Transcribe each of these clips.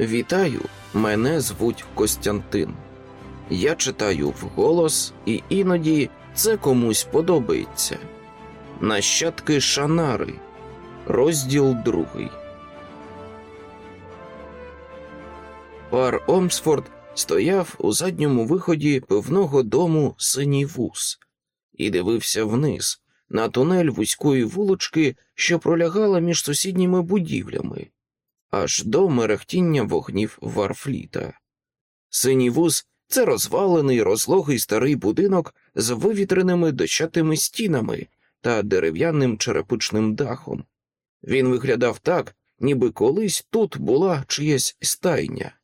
Вітаю, мене звуть Костянтин. Я читаю вголос, і іноді це комусь подобається. Нащадки Шанари, розділ другий. Пар Омсфорд стояв у задньому виході пивного дому синій вуз і дивився вниз на тунель вузької вулочки, що пролягала між сусідніми будівлями, аж до мерехтіння вогнів Варфліта. Синій вуз це розвалений розлогий старий будинок з вивітреними дощатими стінами та дерев'яним черепичним дахом. Він виглядав так, ніби колись тут була чиясь стайня.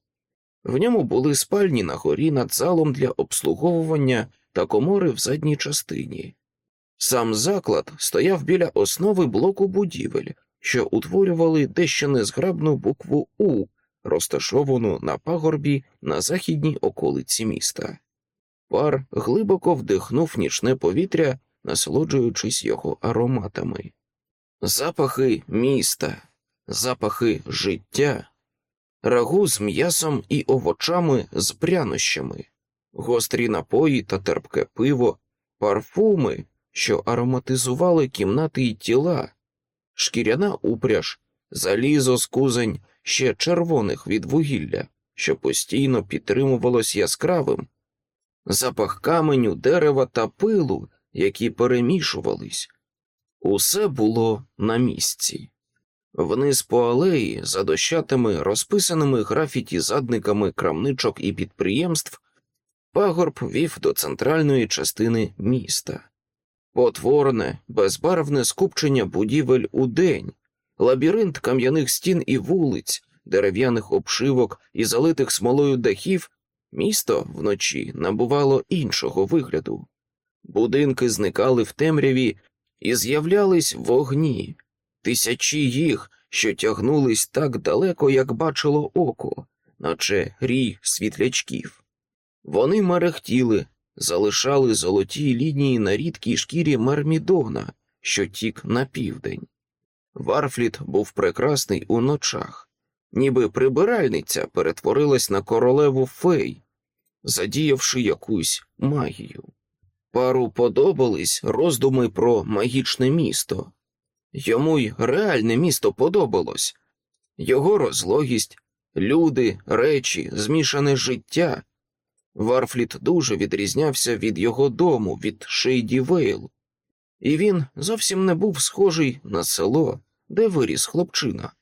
В ньому були спальні на горі над залом для обслуговування та комори в задній частині. Сам заклад стояв біля основи блоку будівель, що утворювали дещо незграбну букву У, розташовану на пагорбі на західній околиці міста. Пар глибоко вдихнув нічне повітря, насолоджуючись його ароматами. Запахи міста, запахи життя, рагу з м'ясом і овочами з прянощами, гострі напої та терпке пиво, парфуми, що ароматизували кімнати й тіла, шкіряна упряж, залізо з кузень ще червоних від вугілля, що постійно підтримувалось яскравим, запах каменю, дерева та пилу, які перемішувались. Усе було на місці. Вниз по алеї, за дощатими, розписаними графіті задниками крамничок і підприємств, пагорб вів до центральної частини міста. Потворне, безбарвне скупчення будівель у день, лабіринт кам'яних стін і вулиць, дерев'яних обшивок і залитих смолою дахів, місто вночі набувало іншого вигляду. Будинки зникали в темряві і з'являлись вогні, тисячі їх, що тягнулись так далеко, як бачило око, наче рій світлячків. Вони мерехтіли, залишали золоті лінії на рідкій шкірі Мармідона, що тік на південь. Варфліт був прекрасний у ночах, ніби прибиральниця перетворилась на королеву фей, задіявши якусь магію. Пару подобались роздуми про магічне місто. Йому й реальне місто подобалось його розлогість, люди, речі, змішане життя. Варфліт дуже відрізнявся від його дому, від Шейді Вейл, і він зовсім не був схожий на село, де виріс хлопчина.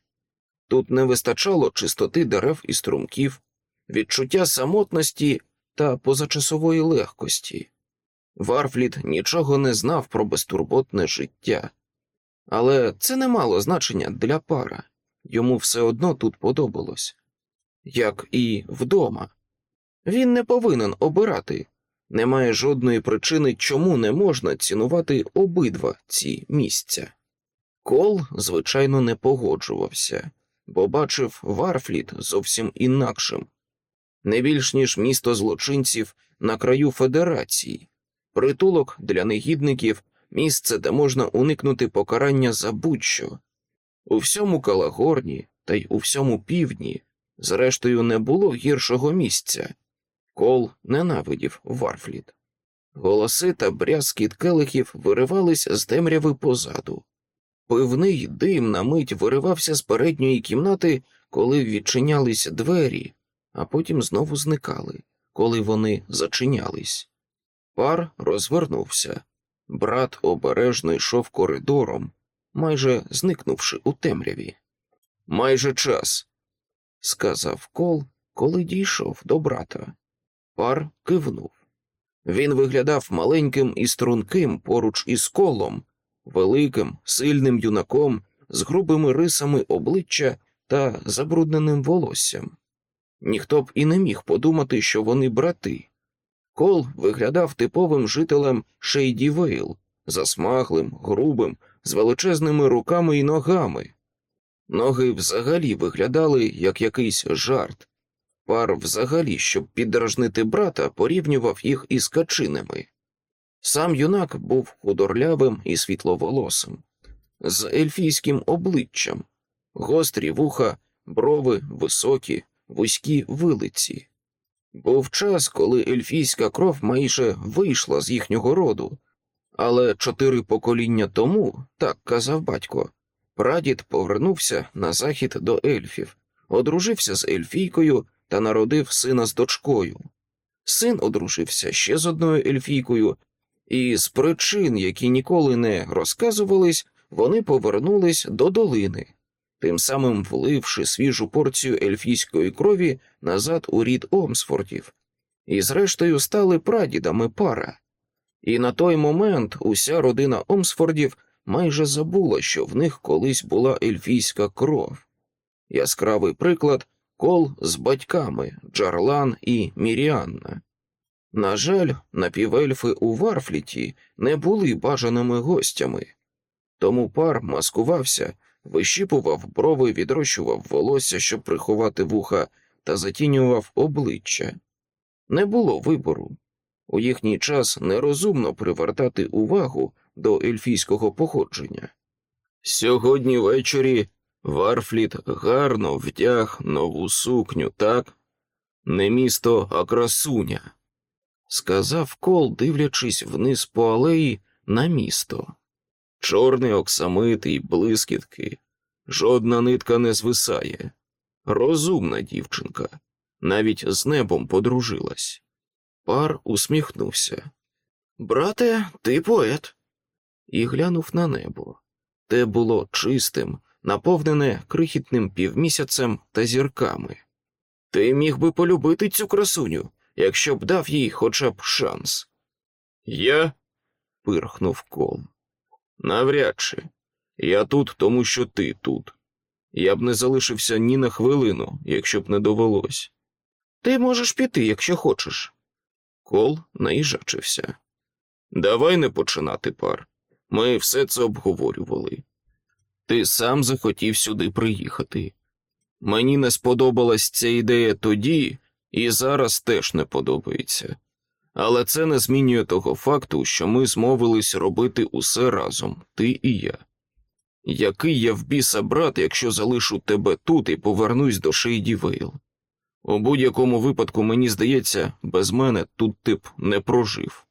Тут не вистачало чистоти дерев і струмків, відчуття самотності та позачасової легкості. Варфліт нічого не знав про безтурботне життя, але це не мало значення для пара йому все одно тут подобалось, як і вдома. Він не повинен обирати, немає жодної причини, чому не можна цінувати обидва ці місця. Кол, звичайно, не погоджувався, бо бачив Варфліт зовсім інакшим не більш ніж місто злочинців на краю Федерації, притулок для негідників, місце, де можна уникнути покарання за будь-що. У всьому Калагорні та й у всьому півдні, зрештою, не було гіршого місця. Кол ненавидів Варфліт. Голоси та брязкіт келихів виривались з темряви позаду. Пивний дим на мить виривався з передньої кімнати, коли відчинялись двері, а потім знову зникали, коли вони зачинялись. Пар розвернувся. Брат обережно йшов коридором, майже зникнувши у темряві. Майже час, сказав кол, коли дійшов до брата. Пар кивнув. Він виглядав маленьким і струнким поруч із колом, великим, сильним юнаком з грубими рисами обличчя та забрудненим волоссям. Ніхто б і не міг подумати, що вони брати. Кол виглядав типовим жителем Шейді Вейл, засмаглим, грубим, з величезними руками і ногами. Ноги взагалі виглядали як якийсь жарт. Пар взагалі, щоб піддражнити брата, порівнював їх із качиними. Сам юнак був худорлявим і світловолосим, з ельфійським обличчям, гострі вуха, брови високі, вузькі вилиці. Був час, коли ельфійська кров майже вийшла з їхнього роду, але чотири покоління тому, так казав батько, прадід повернувся на захід до ельфів, одружився з ельфійкою та народив сина з дочкою. Син одружився ще з одною ельфійкою, і з причин, які ніколи не розказувались, вони повернулись до долини, тим самим вливши свіжу порцію ельфійської крові назад у рід Омсфордів, і, зрештою, стали прадідами пара. І на той момент уся родина Омсфордів майже забула, що в них колись була ельфійська кров. Яскравий приклад кол з батьками Джарлан і Міріанна. На жаль, напівельфи у Варфліті не були бажаними гостями, тому пар маскувався, вищіпував брови, відрощував волосся, щоб приховати вуха, та затінював обличчя. Не було вибору. У їхній час нерозумно привертати увагу до ельфійського походження. Сьогодні ввечері Варфліт гарно вдяг нову сукню, так? Не місто, а красуня, сказав кол, дивлячись вниз по алеї на місто. Чорний оксамит і блискітки, жодна нитка не звисає. Розумна дівчинка, навіть з небом подружилась. Пар усміхнувся. Брате, ти поет. І глянув на небо. Те було чистим, наповнене крихітним півмісяцем та зірками. Ти міг би полюбити цю красуню, якщо б дав їй хоча б шанс. Я? пирхнув кол. Навряд чи. Я тут, тому що ти тут. Я б не залишився ні на хвилину, якщо б не довелось. Ти можеш піти, якщо хочеш. Кол наїжачився. Давай не починати пар. Ми все це обговорювали. Ти сам захотів сюди приїхати. Мені не сподобалась ця ідея тоді, і зараз теж не подобається. Але це не змінює того факту, що ми змовились робити усе разом, ти і я. Який я в біса брат, якщо залишу тебе тут і повернусь до Шейді Вейл? У будь-якому випадку, мені здається, без мене тут ти б не прожив.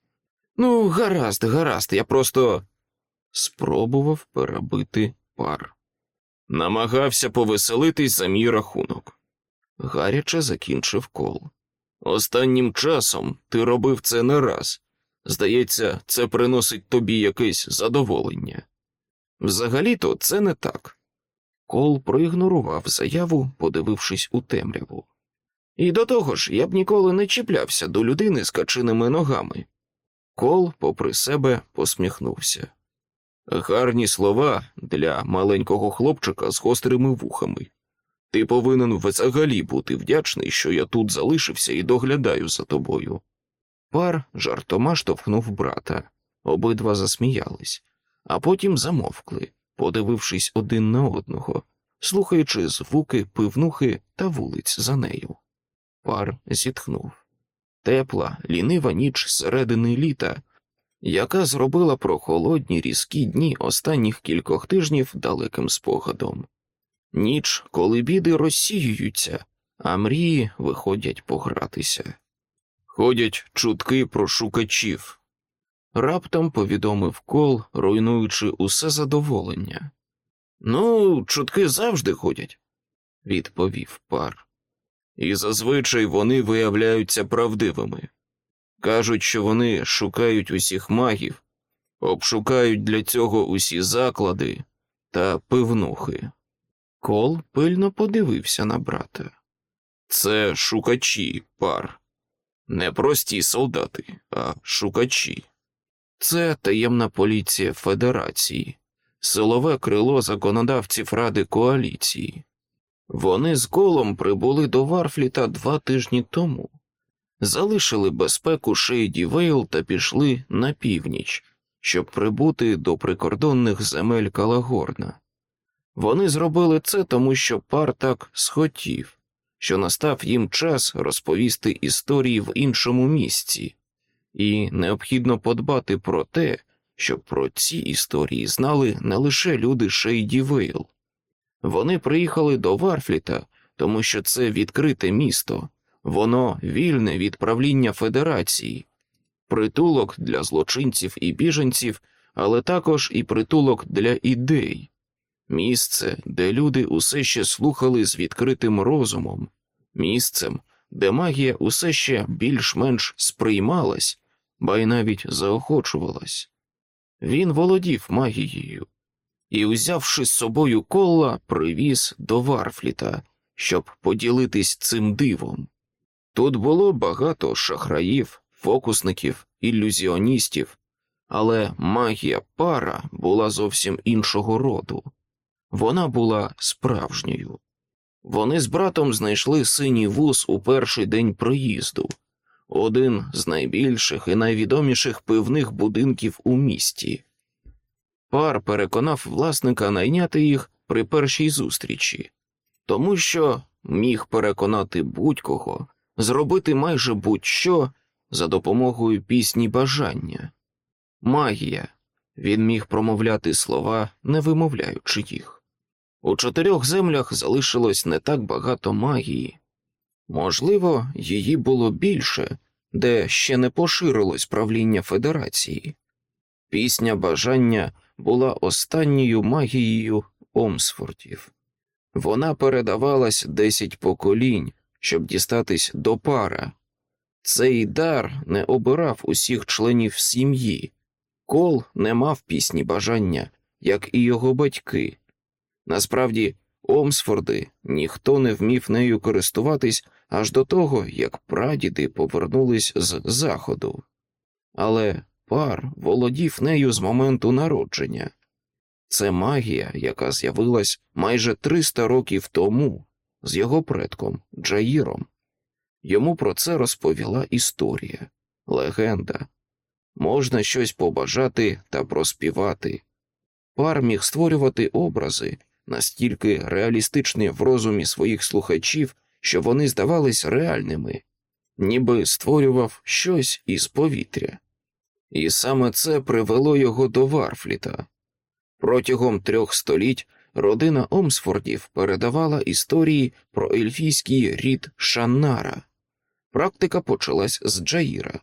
Ну, гаразд, гаразд, я просто спробував перебити пар. Намагався повеселитись за мій рахунок. Гаряче закінчив кол. Останнім часом ти робив це не раз. Здається, це приносить тобі якесь задоволення. Взагалі-то це не так. Кол проігнорував заяву, подивившись у темряву. І до того ж, я б ніколи не чіплявся до людини з качиними ногами. Кол, попри себе, посміхнувся. Гарні слова для маленького хлопчика з гострими вухами. Ти повинен взагалі бути вдячний, що я тут залишився і доглядаю за тобою. Пар жартома штовхнув брата, обидва засміялись, а потім замовкли, подивившись один на одного, слухаючи звуки пивнухи та вулиць за нею. Пар зітхнув. Тепла, лінива ніч середини літа, яка зробила про холодні різкі дні останніх кількох тижнів далеким спогадом. Ніч, коли біди розсіюються, а мрії виходять погратися. Ходять чутки про шукачів. Раптом повідомив кол, руйнуючи усе задоволення. Ну, чутки завжди ходять, відповів пар. І зазвичай вони виявляються правдивими. Кажуть, що вони шукають усіх магів, обшукають для цього усі заклади та пивнухи. Кол пильно подивився на брата. Це шукачі, пар. Не прості солдати, а шукачі. Це таємна поліція Федерації, силове крило законодавців Ради коаліції. Вони з колом прибули до Варфліта два тижні тому, залишили безпеку Шейді Вейл та пішли на північ, щоб прибути до прикордонних земель Калагорна. Вони зробили це тому, що пар так схотів, що настав їм час розповісти історії в іншому місці, і необхідно подбати про те, щоб про ці історії знали не лише люди Шейді Вейл. Вони приїхали до Варфліта, тому що це відкрите місто, воно вільне від правління Федерації, притулок для злочинців і біженців, але також і притулок для ідей, місце, де люди усе ще слухали з відкритим розумом, місцем, де магія усе ще більш-менш сприймалась, ба й навіть заохочувалась. Він володів магією і, узявши з собою кола, привіз до Варфліта, щоб поділитись цим дивом. Тут було багато шахраїв, фокусників, ілюзіоністів, але магія пара була зовсім іншого роду. Вона була справжньою. Вони з братом знайшли синій вуз у перший день приїзду, один з найбільших і найвідоміших пивних будинків у місті. Пар переконав власника найняти їх при першій зустрічі, тому що міг переконати будь-кого зробити майже будь-що за допомогою пісні бажання. Магія. Він міг промовляти слова, не вимовляючи їх. У чотирьох землях залишилось не так багато магії. Можливо, її було більше, де ще не поширилось правління Федерації. Пісня бажання була останньою магією Омсфордів. Вона передавалась десять поколінь, щоб дістатись до пара. Цей дар не обирав усіх членів сім'ї, кол не мав пісні бажання, як і його батьки. Насправді, Омсфорди ніхто не вмів нею користуватись аж до того, як прадіди повернулись з заходу. Але пар володів нею з моменту народження. Це магія, яка з'явилась майже 300 років тому з його предком Джаїром. Йому про це розповіла історія, легенда. Можна щось побажати та проспівати. Пар міг створювати образи настільки реалістичні в розумі своїх слухачів, що вони здавались реальними, ніби створював щось із повітря. І саме це привело його до Варфліта. Протягом трьох століть родина Омсфордів передавала історії про ельфійський рід Шаннара. Практика почалась з Джаїра.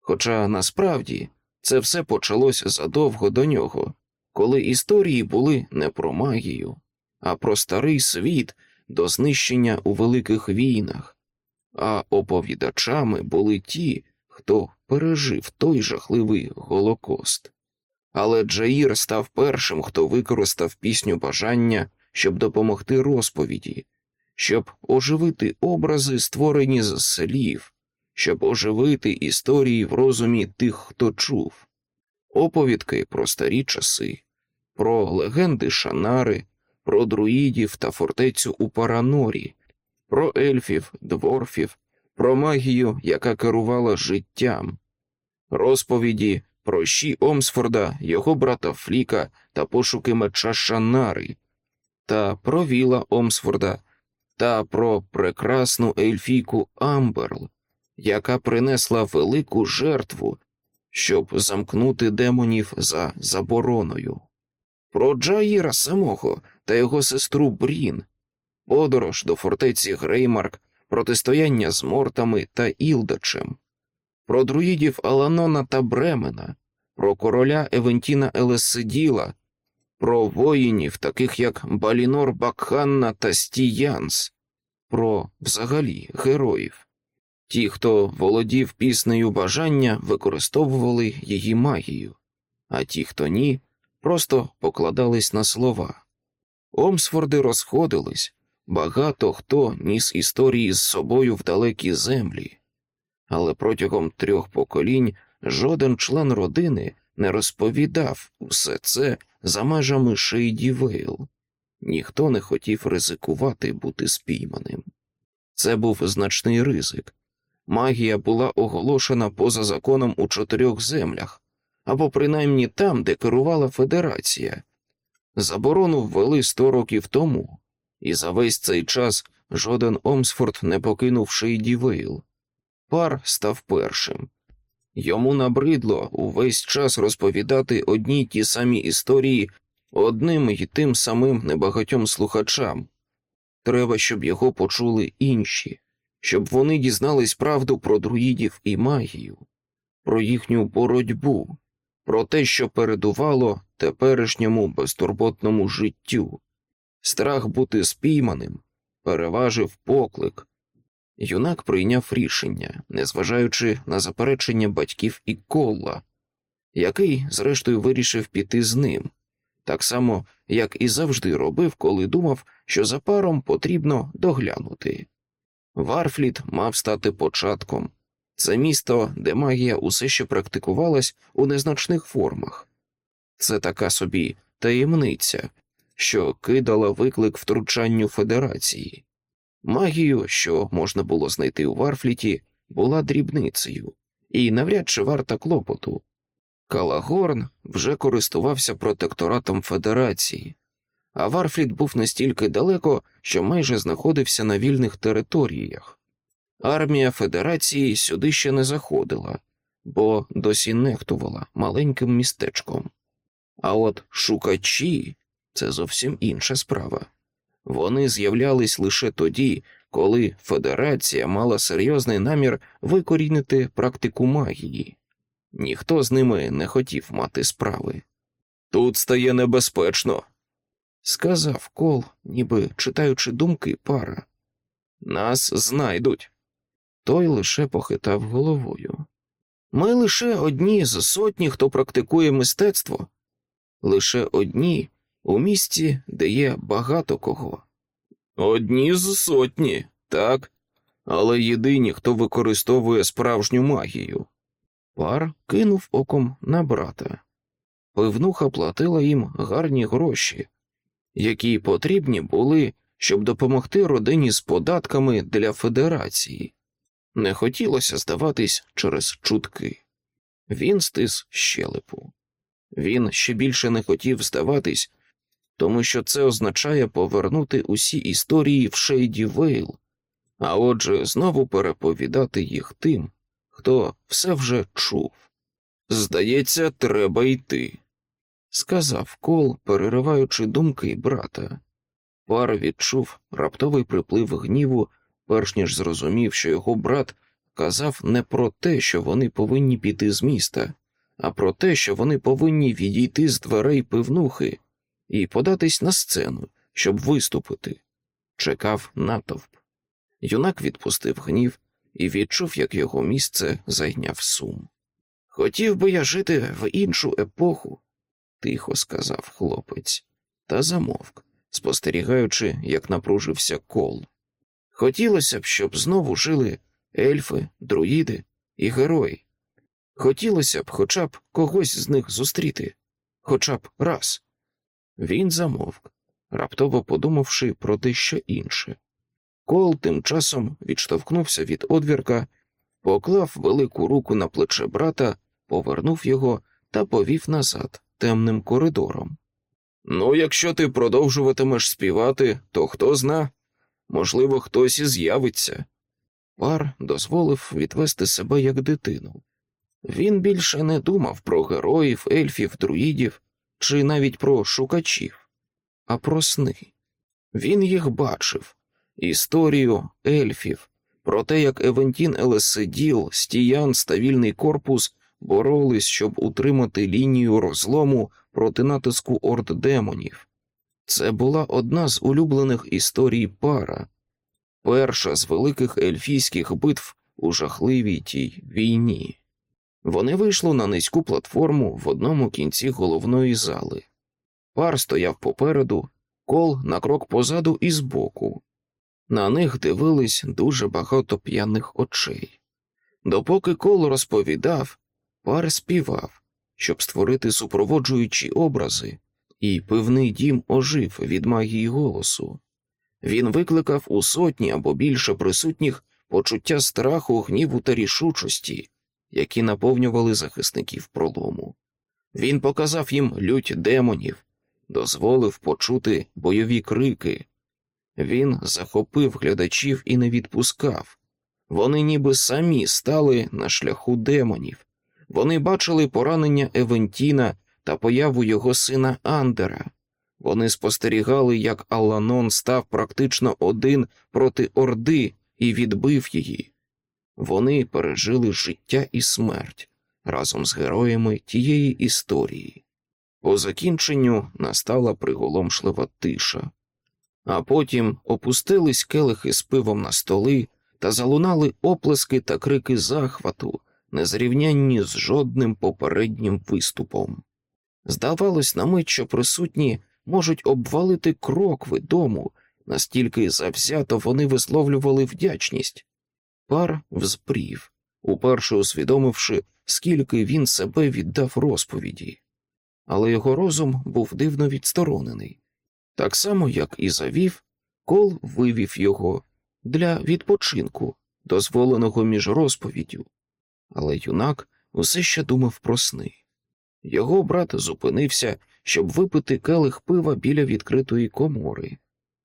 Хоча насправді це все почалось задовго до нього, коли історії були не про магію, а про старий світ до знищення у великих війнах, а оповідачами були ті, хто пережив той жахливий голокост. Але Джаїр став першим, хто використав пісню бажання, щоб допомогти розповіді, щоб оживити образи, створені з слів, щоб оживити історії в розумі тих, хто чув, оповідки про старі часи, про легенди Шанари, про друїдів та фортецю у Паранорі, про ельфів, дворфів, про магію, яка керувала життям, розповіді про Ші Омсфорда, його брата Фліка та пошуки меча Шаннари, та про Віла Омсфорда, та про прекрасну ельфійку Амберл, яка принесла велику жертву, щоб замкнути демонів за забороною, про Джаїра самого та його сестру Брін, подорож до фортеці Греймарк, протистояння з мортами та Ілдачем, про друїдів Аланона та Бремена, про короля Евентіна Елесиділа, про воїнів, таких як Балінор Бакханна та Стіянс, про взагалі героїв. Ті, хто володів піснею бажання, використовували її магію, а ті, хто ні, просто покладались на слова. Омсфорди розходились, багато хто ніс історії з собою в далекі землі, але протягом трьох поколінь жоден член родини не розповідав усе це за межами Шейді Вейл. Ніхто не хотів ризикувати бути спійманим. Це був значний ризик. Магія була оголошена поза законом у чотирьох землях, або принаймні там, де керувала Федерація. Заборону ввели сто років тому, і за весь цей час жоден Омсфорд не покинув Шейді Вейл. Пар став першим. Йому набридло увесь час розповідати одні й ті самі історії одним і тим самим небагатьом слухачам. Треба, щоб його почули інші, щоб вони дізнались правду про друїдів і магію, про їхню боротьбу, про те, що передувало теперішньому безтурботному життю. Страх бути спійманим переважив поклик. Юнак прийняв рішення, незважаючи на заперечення батьків і колла, який, зрештою, вирішив піти з ним, так само, як і завжди робив, коли думав, що за паром потрібно доглянути. Варфліт мав стати початком. Це місто, де магія усе ще практикувалась у незначних формах. Це така собі таємниця, що кидала виклик втручанню Федерації. Магію, що можна було знайти у Варфліті, була дрібницею, і навряд чи варта клопоту. Калагорн вже користувався протекторатом Федерації, а Варфліт був настільки далеко, що майже знаходився на вільних територіях. Армія Федерації сюди ще не заходила, бо досі нехтувала маленьким містечком. А от шукачі це зовсім інша справа. Вони з'являлись лише тоді, коли Федерація мала серйозний намір викорінити практику магії. Ніхто з ними не хотів мати справи. Тут стає небезпечно, сказав кол, ніби читаючи думки пара. Нас знайдуть. Той лише похитав головою. Ми лише одні з сотні, хто практикує мистецтво, лише одні у місті, де є багато кого. Одні з сотні, так, але єдині, хто використовує справжню магію. Пар кинув оком на брата. Пивнуха платила їм гарні гроші, які потрібні були, щоб допомогти родині з податками для федерації. Не хотілося здаватись через чутки. Він стис щелепу. Він ще більше не хотів здаватись, тому що це означає повернути усі історії в Шейді Вейл, а отже, знову переповідати їх тим, хто все вже чув. Здається, треба йти, сказав кол, перериваючи думки брата. Пар відчув раптовий приплив гніву, перш ніж зрозумів, що його брат казав не про те, що вони повинні піти з міста, а про те, що вони повинні відійти з дверей пивнухи і податись на сцену, щоб виступити. Чекав натовп. Юнак відпустив гнів і відчув, як його місце зайняв сум. Хотів би я жити в іншу епоху, тихо сказав хлопець, та замовк, спостерігаючи, як напружився кол. Хотілося б, щоб знову жили ельфи, друїди і герої. Хотілося б хоча б когось з них зустріти, хоча б раз. Він замовк, раптово подумавши про дещо інше. Кол тим часом відштовхнувся від одвірка, поклав велику руку на плече брата, повернув його та повів назад темним коридором. Ну, якщо ти продовжуватимеш співати, то хто зна, можливо, хтось і з'явиться. Пар дозволив відвести себе як дитину. Він більше не думав про героїв, ельфів, друїдів чи навіть про шукачів, а про сни. Він їх бачив історію ельфів, про те, як Евентін Елеседіл, Стіян та вільний корпус боролись, щоб утримати лінію розлому проти натиску орд демонів. Це була одна з улюблених історій пара, перша з великих ельфійських битв у жахливій тій війні. Вони вийшли на низьку платформу в одному кінці головної зали. Пар стояв попереду, кол на крок позаду і збоку. На них дивились дуже багато п'яних очей. Допоки кол розповідав, пар співав, щоб створити супроводжуючі образи, і пивний дім ожив від магії голосу. Він викликав у сотні або більше присутніх почуття страху, гніву та рішучості, які наповнювали захисників пролому. Він показав їм лють демонів, дозволив почути бойові крики. Він захопив глядачів і не відпускав. Вони ніби самі стали на шляху демонів. Вони бачили поранення Евентіна та появу його сина Андера. Вони спостерігали, як Аланон став практично один проти Орди і відбив її. Вони пережили життя і смерть разом з героями тієї історії. По закінченню настала приголомшлива тиша, а потім опустились келихи з пивом на столи та залунали оплески та крики захвату, незрівнянні з жодним попереднім виступом. Здавалось на мить, що присутні можуть обвалити крокви дому, настільки завзято вони висловлювали вдячність. Пар взбрів, уперше усвідомивши, скільки він себе віддав розповіді, але його розум був дивно відсторонений. Так само, як і завів, кол вивів його для відпочинку, дозволеного між розповіддю. Але юнак усе ще думав про сни. Його брат зупинився, щоб випити келих пива біля відкритої комори,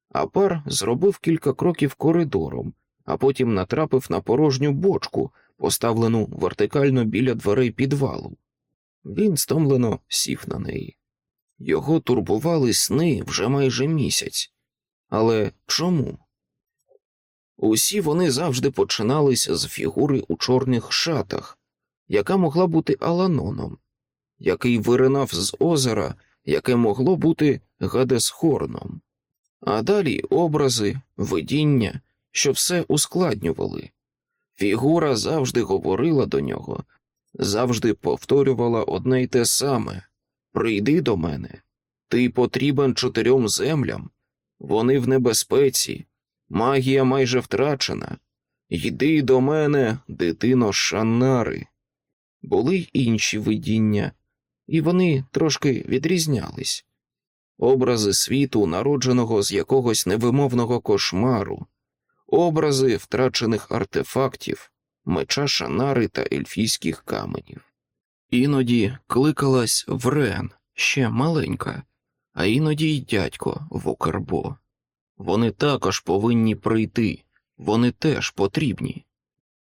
а пар зробив кілька кроків коридором, а потім натрапив на порожню бочку, поставлену вертикально біля дверей підвалу. Він стомлено сів на неї. Його турбували сни вже майже місяць. Але чому? Усі вони завжди починались з фігури у чорних шатах, яка могла бути Аланоном, який виринав з озера, яке могло бути Гадесхорном, а далі образи, видіння, що все ускладнювали. Фігура завжди говорила до нього, завжди повторювала одне й те саме Прийди до мене, ти потрібен чотирьом землям, вони в небезпеці, магія майже втрачена. Йди до мене, дитино Шанари. Були й інші видіння, і вони трошки відрізнялись образи світу, народженого з якогось невимовного кошмару, образи втрачених артефактів, меча шанари та ельфійських каменів. Іноді кликалась Врен, ще маленька, а іноді й дядько Вокарбо. Вони також повинні прийти, вони теж потрібні.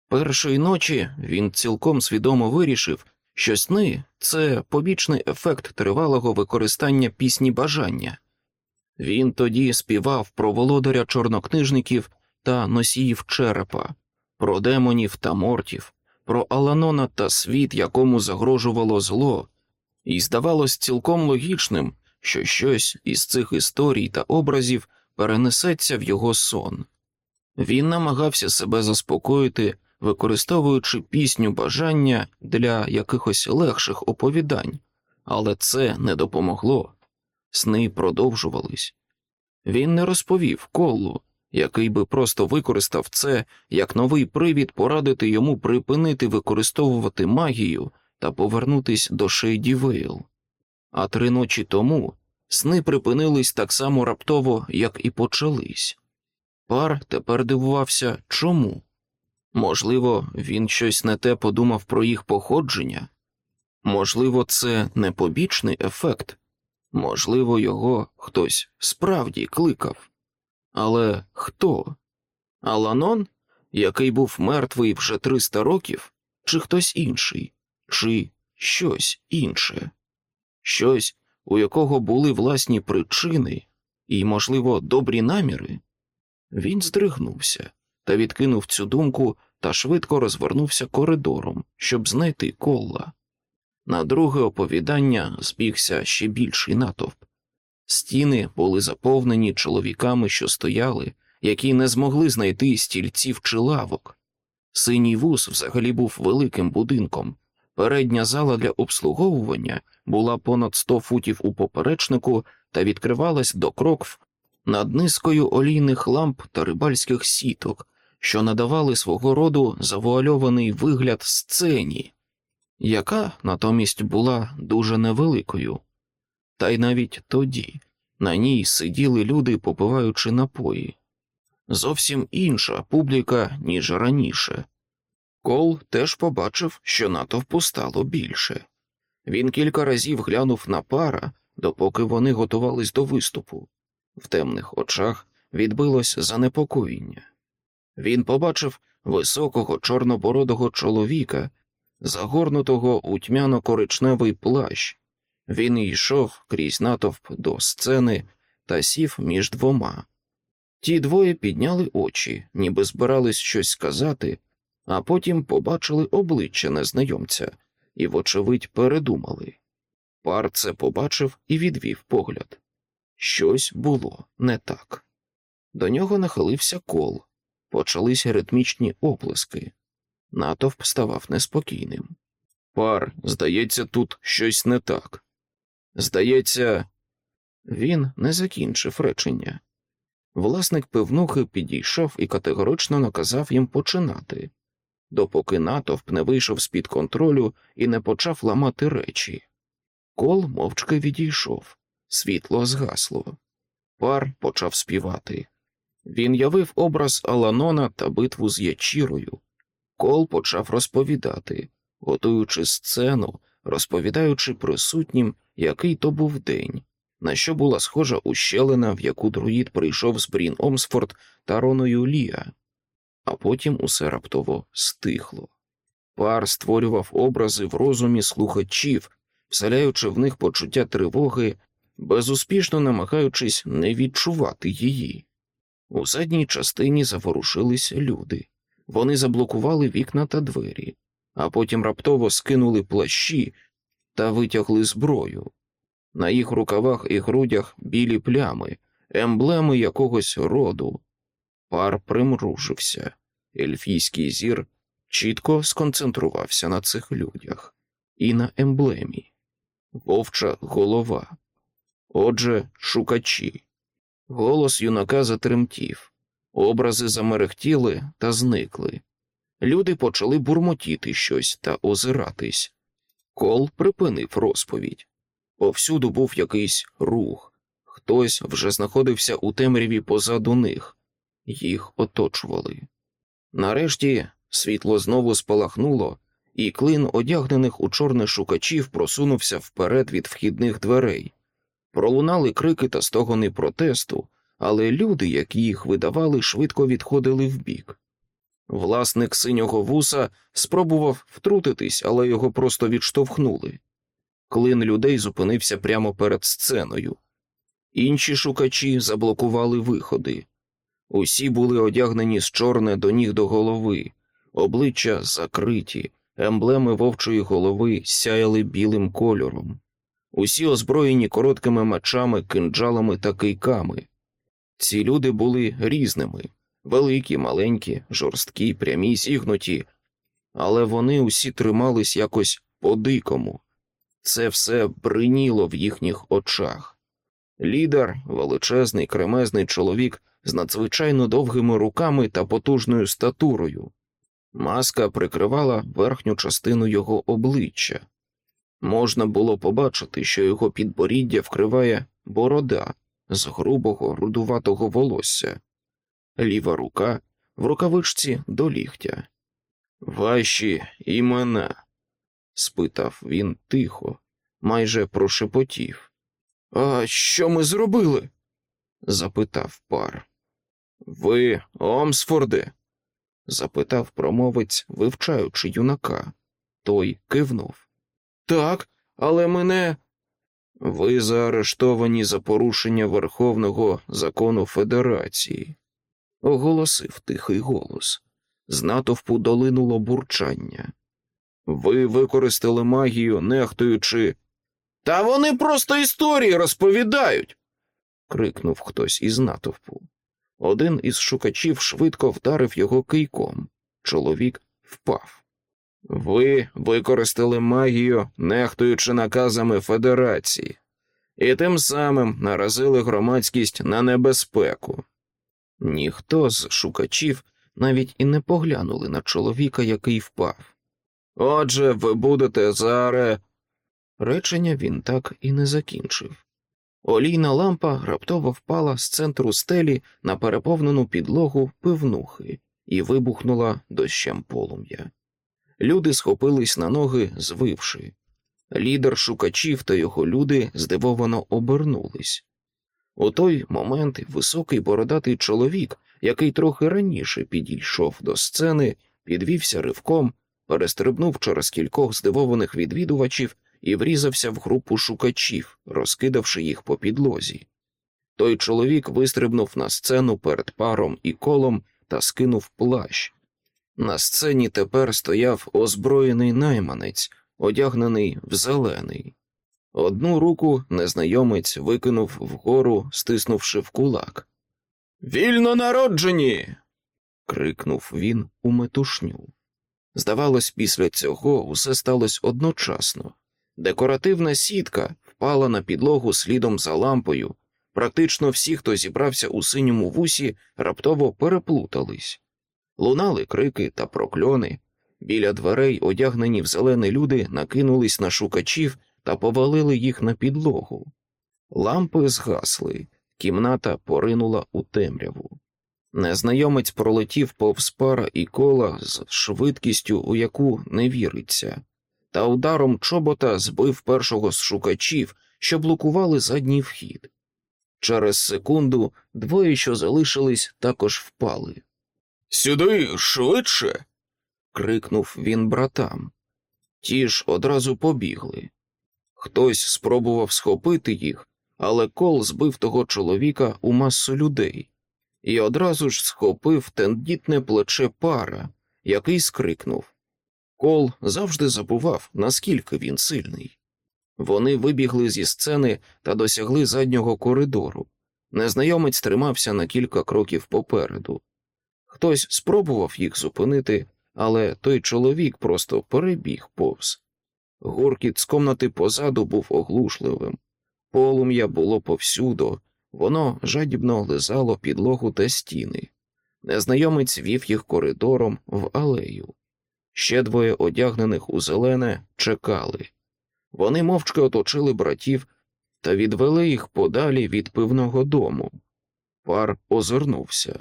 Першої ночі він цілком свідомо вирішив, що сни це побічний ефект тривалого використання пісні бажання. Він тоді співав про володаря чорнокнижників та носіїв черепа, про демонів та мортів, про Аланона та світ, якому загрожувало зло, і здавалось цілком логічним, що щось із цих історій та образів перенесеться в його сон. Він намагався себе заспокоїти, використовуючи пісню бажання для якихось легших оповідань, але це не допомогло. Сни продовжувались. Він не розповів колу, який би просто використав це як новий привід порадити йому припинити використовувати магію та повернутись до Шейді Вейл. А три ночі тому сни припинились так само раптово, як і почались. Пар тепер дивувався чому. Можливо, він щось не те подумав про їх походження, можливо, це не побічний ефект, можливо, його хтось справді кликав. Але хто? Аланон, який був мертвий вже 300 років, чи хтось інший, чи щось інше, щось, у якого були власні причини і, можливо, добрі наміри? Він здригнувся та відкинув цю думку та швидко розвернувся коридором, щоб знайти кола. На друге оповідання збігся ще більший натовп. Стіни були заповнені чоловіками, що стояли, які не змогли знайти стільців чи лавок. Синій вуз взагалі був великим будинком. Передня зала для обслуговування була понад сто футів у поперечнику та відкривалась до крокв над низкою олійних ламп та рибальських сіток, що надавали свого роду завуальований вигляд сцені, яка натомість була дуже невеликою. Та й навіть тоді на ній сиділи люди, попиваючи напої. Зовсім інша публіка, ніж раніше. Кол теж побачив, що натовпу стало більше. Він кілька разів глянув на пара, допоки вони готувались до виступу. В темних очах відбилось занепокоєння. Він побачив високого чорнобородого чоловіка, загорнутого у тьмяно коричневий плащ, Він йшов крізь натовп до сцени та сів між двома. Ті двоє підняли очі, ніби збирались щось сказати, а потім побачили обличчя незнайомця і, вочевидь, передумали. Пар це побачив і відвів погляд. Щось було не так. До нього нахилився кол, почалися ритмічні оплески. Натовп ставав неспокійним. Пар, здається, тут щось не так. Здається, він не закінчив речення. Власник пивнухи підійшов і категорично наказав їм починати, допоки натовп не вийшов з під контролю і не почав ламати речі. Кол мовчки відійшов, світло згасло. Пар почав співати. Він явив образ Аланона та битву з ячірою. Кол почав розповідати, готуючи сцену, розповідаючи присутнім, який то був день, на що була схожа ущелина, в яку друїд прийшов з Брін Омсфорд та Роною Ліа, а потім усе раптово стихло. Пар створював образи в розумі слухачів, вселяючи в них почуття тривоги, безуспішно намагаючись не відчувати її. У задній частині заворушились люди. Вони заблокували вікна та двері, а потім раптово скинули плащі та витягли зброю. На їх рукавах і грудях білі плями, емблеми якогось роду. Пар примружився. Ельфійський зір чітко сконцентрувався на цих людях і на емблемі. Вовча голова. Отже, шукачі. Голос юнака затремтів, образи замерехтіли та зникли. Люди почали бурмотіти щось та озиратись. Кол припинив розповідь. Повсюду був якийсь рух, хтось вже знаходився у темряві позаду них, їх оточували. Нарешті світло знову спалахнуло, і клин одягнених у чорне шукачів просунувся вперед від вхідних дверей. Пролунали крики та стогони протесту, але люди, які їх видавали, швидко відходили вбік. Власник синього вуса спробував втрутитись, але його просто відштовхнули. Клин людей зупинився прямо перед сценою. Інші шукачі заблокували виходи. Усі були одягнені з чорне до ніг до голови, обличчя закриті, емблеми вовчої голови сяяли білим кольором. Усі озброєні короткими мечами, кинджалами та кийками. Ці люди були різними великі, маленькі, жорсткі, прямі, зігнуті, але вони усі тримались якось по-дикому. Це все бриніло в їхніх очах. Лідер, величезний кремезний чоловік з надзвичайно довгими руками та потужною статурою. Маска прикривала верхню частину його обличчя. Можна було побачити, що його підборіддя вкриває борода з грубого рудуватого волосся, ліва рука в рукавичці до ліктя. Ваші імена? спитав він тихо, майже прошепотів. А що ми зробили? запитав пар. Ви, Омсфорде? запитав промовець, вивчаючи юнака. Той кивнув. Так, але мене. Ви заарештовані за порушення Верховного закону Федерації, оголосив тихий голос. З натовпу долинуло бурчання. Ви використали магію, нехтуючи. Та вони просто історії розповідають. крикнув хтось із натовпу. Один із шукачів швидко вдарив його кийком. Чоловік впав. Ви використали магію, нехтуючи наказами Федерації, і тим самим наразили громадськість на небезпеку. Ніхто з шукачів навіть і не поглянули на чоловіка, який впав. Отже, ви будете заре. Речення він так і не закінчив. Олійна лампа раптово впала з центру стелі на переповнену підлогу пивнухи і вибухнула дощем полум'я. Люди схопились на ноги, звивши. Лідер шукачів та його люди здивовано обернулись. У той момент високий бородатий чоловік, який трохи раніше підійшов до сцени, підвівся ривком, перестрибнув через кількох здивованих відвідувачів і врізався в групу шукачів, розкидавши їх по підлозі. Той чоловік вистрибнув на сцену перед паром і колом та скинув плащ. На сцені тепер стояв озброєний найманець, одягнений в зелений. Одну руку незнайомець викинув вгору, стиснувши в кулак. Вільно народжені. крикнув він у метушню. Здавалось, після цього усе сталося одночасно. Декоративна сітка впала на підлогу слідом за лампою. Практично всі, хто зібрався у синьому вусі, раптово переплутались. Лунали крики та прокльони. Біля дверей, одягнені в зелені люди, накинулись на шукачів та повалили їх на підлогу. Лампи згасли, кімната поринула у темряву. Незнайомець пролетів повз пара і кола з швидкістю, у яку не віриться, та ударом чобота збив першого з шукачів, що блокували задній вхід. Через секунду двоє, що залишились, також впали. Сюди швидше. крикнув він братам. Ті ж одразу побігли. Хтось спробував схопити їх, але кол збив того чоловіка у масу людей і одразу ж схопив тендітне плече пара, який скрикнув. Кол завжди забував, наскільки він сильний. Вони вибігли зі сцени та досягли заднього коридору. Незнайомець тримався на кілька кроків попереду. Хтось спробував їх зупинити, але той чоловік просто перебіг повз. Гуркіт з комнати позаду був оглушливим. Полум'я було повсюду, воно жадібно лизало підлогу та стіни. Незнайомець вів їх коридором в алею. Ще двоє одягнених у зелене чекали. Вони мовчки оточили братів та відвели їх подалі від пивного дому. Пар озирнувся.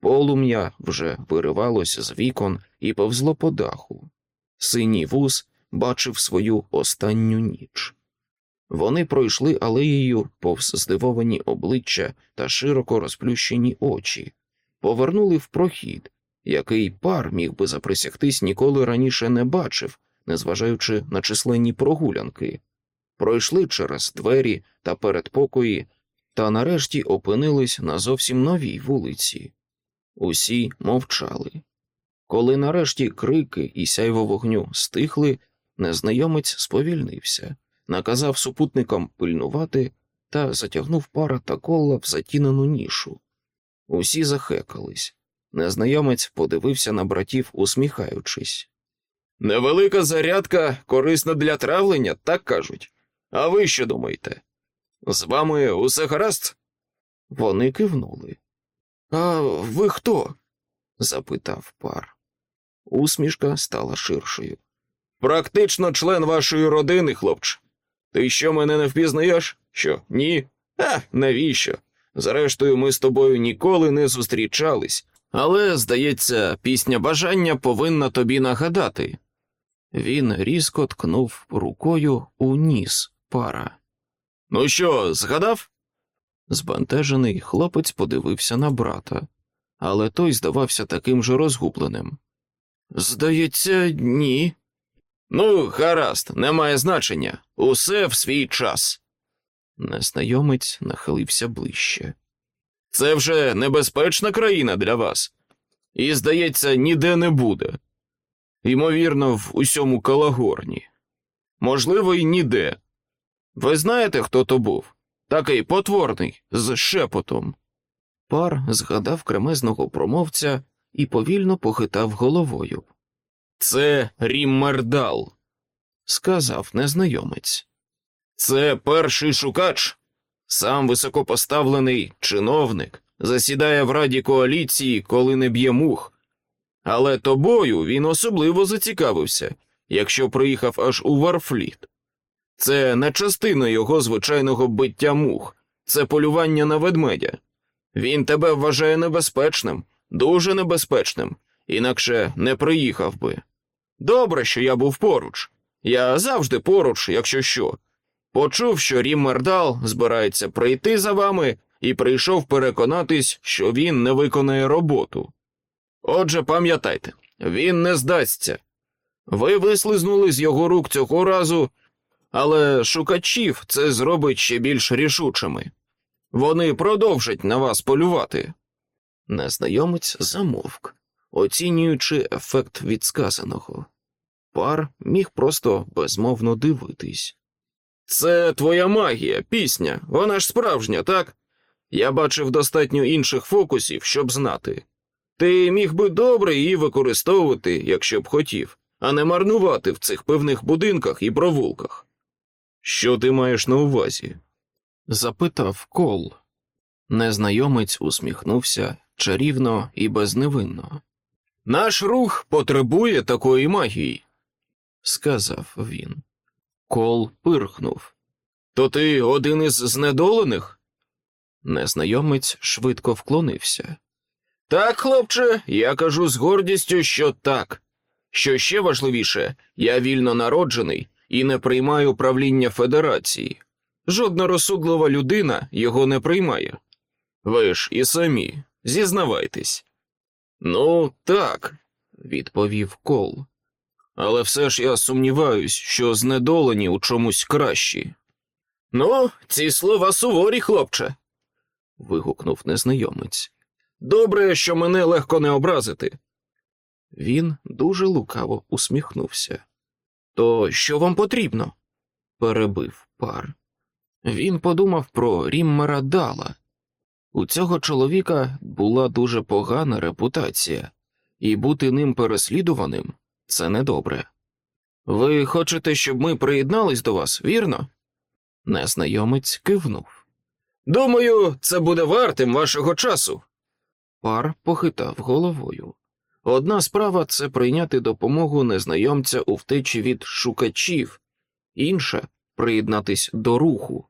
Полум'я вже виривалося з вікон і повзло по даху. Синій вуз бачив свою останню ніч. Вони пройшли алеєю повз здивовані обличчя та широко розплющені очі, повернули в прохід, який пар міг би заприсягтись ніколи раніше не бачив, незважаючи на численні прогулянки, пройшли через двері та передпокої, та нарешті опинились на зовсім новій вулиці. Усі мовчали. Коли нарешті крики і сяйво вогню стихли, незнайомець сповільнився наказав супутникам пильнувати та затягнув пара та кола в затінену нішу. Усі захекались. Незнайомець подивився на братів, усміхаючись. Невелика зарядка корисна для травлення, так кажуть. А ви що думаєте? З вами усе гаразд? Вони кивнули. А ви хто? запитав пар. Усмішка стала ширшою. Практично член вашої родини, хлопче. Ти що мене не впізнаєш? Що, ні? А, навіщо? Зрештою, ми з тобою ніколи не зустрічались, але, здається, пісня бажання повинна тобі нагадати. Він різко ткнув рукою у ніс пара. Ну що, згадав? Збентежений хлопець подивився на брата, але той здавався таким же розгубленим. Здається, ні. Ну, гаразд, немає значення. Усе в свій час. Незнайомець нахилився ближче. Це вже небезпечна країна для вас, і, здається, ніде не буде. Ймовірно, в усьому Калагорні. Можливо, і ніде. Ви знаєте, хто то був? Такий потворний, з шепотом. Пар згадав кремезного промовця і повільно похитав головою. Це Ріммердал, сказав незнайомець. Це перший шукач, сам високопоставлений чиновник, засідає в раді коаліції, коли не б'є мух. Але тобою він особливо зацікавився, якщо приїхав аж у Варфліт. Це не частина його звичайного биття мух, це полювання на ведмедя. Він тебе вважає небезпечним, дуже небезпечним, інакше не приїхав би. Добре, що я був поруч. Я завжди поруч, якщо що. Почув, що Ріммердал збирається прийти за вами і прийшов переконатись, що він не виконає роботу. Отже, пам'ятайте, він не здасться. Ви вислизнули з його рук цього разу, Але шукачів це зробить ще більш рішучими. Вони продовжать на вас полювати. Незнайомець замовк, оцінюючи ефект від сказаного. Пар міг просто безмовно дивитись. Це твоя магія, пісня, вона ж справжня, так? Я бачив достатньо інших фокусів, щоб знати. Ти міг би добре її використовувати, якщо б хотів, а не марнувати в цих певних будинках і провулках. Що ти маєш на увазі? запитав Кол. Незнайомець усміхнувся чарівно і безневинно. Наш рух потребує такої магії, сказав він. Кол пирхнув. То ти один із знедолених? Незнайомець швидко вклонився. Так, хлопче, я кажу з гордістю, що так. Що ще важливіше, я вільно народжений і не приймаю правління Федерації. Жодна розсудлива людина його не приймає. Ви ж і самі, зізнавайтесь. Ну, так, відповів Кол. Але все ж я сумніваюсь, що знедолені у чомусь кращі. Ну, ці слова суворі, хлопче. вигукнув незнайомець. Добре, що мене легко не образити. Він дуже лукаво усміхнувся. То що вам потрібно? перебив пар. Він подумав про Ріммера Дала. У цього чоловіка була дуже погана репутація, і бути ним переслідуваним це недобре. Ви хочете, щоб ми приєднались до вас, вірно? Незнайомець кивнув. Думаю, це буде вартим вашого часу. Пар похитав головою. Одна справа це прийняти допомогу незнайомця у втечі від шукачів, інша приєднатись до руху.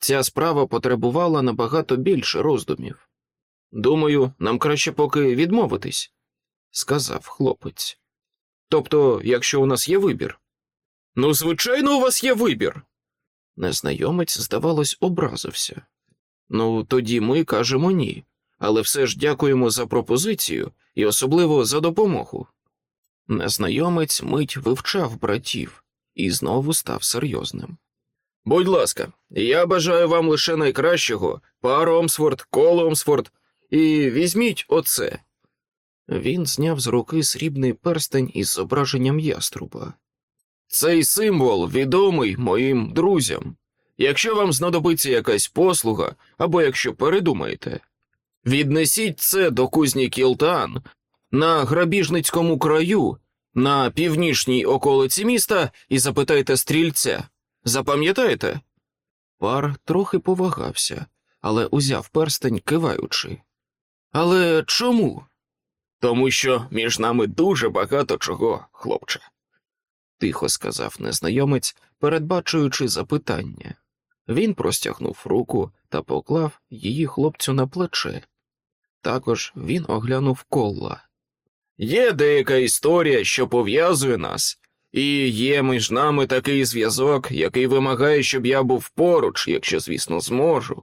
Ця справа потребувала набагато більше роздумів. Думаю, нам краще поки відмовитись, сказав хлопець. Тобто, якщо у нас є вибір. Ну, звичайно, у вас є вибір. Незнайомець, здавалось, образився. Ну, тоді ми кажемо ні, але все ж дякуємо за пропозицію і особливо за допомогу. Незнайомець мить вивчав братів і знову став серйозним. Будь ласка, я бажаю вам лише найкращого пар Омсфорд, Кол Омсфорд, і візьміть оце. Він зняв з руки срібний перстень із зображенням яструба. Цей символ відомий моїм друзям. Якщо вам знадобиться якась послуга, або якщо передумаєте, віднесіть це до кузні Кілтан на грабіжницькому краю, на північній околиці міста і запитайте стрільця. Запам'ятаєте? Пар трохи повагався, але узяв перстень, киваючи. Але чому? Тому що між нами дуже багато чого, хлопче, тихо сказав незнайомець, передбачуючи запитання. Він простягнув руку та поклав її хлопцю на плече. Також він оглянув колла. Є деяка історія, що пов'язує нас, і є між нами такий зв'язок, який вимагає, щоб я був поруч, якщо, звісно, зможу.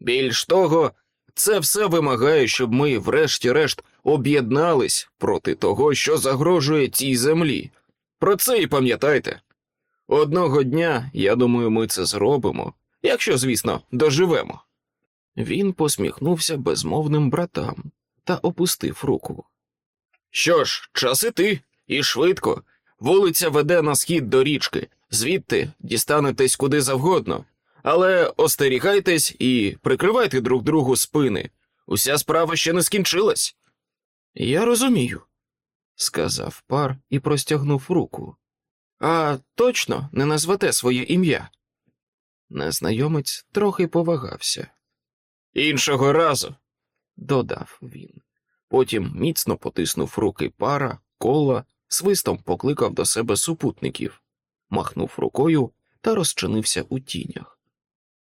Більш того, це все вимагає, щоб ми, врешті-решт, об'єднались проти того, що загрожує цій землі. Про це і пам'ятайте. Одного дня, я думаю, ми це зробимо, якщо, звісно, доживемо. Він посміхнувся безмовним братам та опустив руку. Що ж, час іти, і швидко. Вулиця веде на схід до річки, звідти дістанетесь куди завгодно, але остерігайтесь і прикривайте друг другу спини. Уся справа ще не скінчилась. Я розумію, сказав пар і простягнув руку. А точно не назвете своє ім'я. Незнайомець трохи повагався. Іншого разу, додав він. Потім міцно потиснув руки пара, кола, свистом покликав до себе супутників, махнув рукою та розчинився у тінях.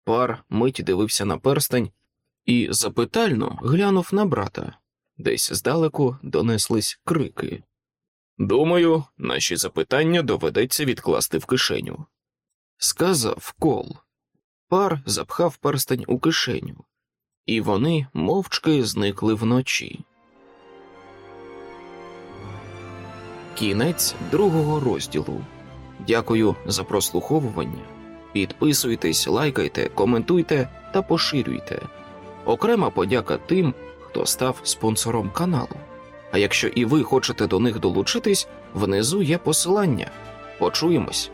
Пар мить дивився на перстень і запитально глянув на брата. Десь здалеку донеслись крики. Думаю, наші запитання доведеться відкласти в кишеню. Сказав кол. Пар запхав перстень у кишеню, і вони мовчки зникли вночі. Кінець другого розділу. Дякую за прослуховування. Підписуйтесь, лайкайте, коментуйте та поширюйте. Окрема подяка тим, хто став спонсором каналу. А якщо і ви хочете до них долучитись, внизу є посилання. Почуємось.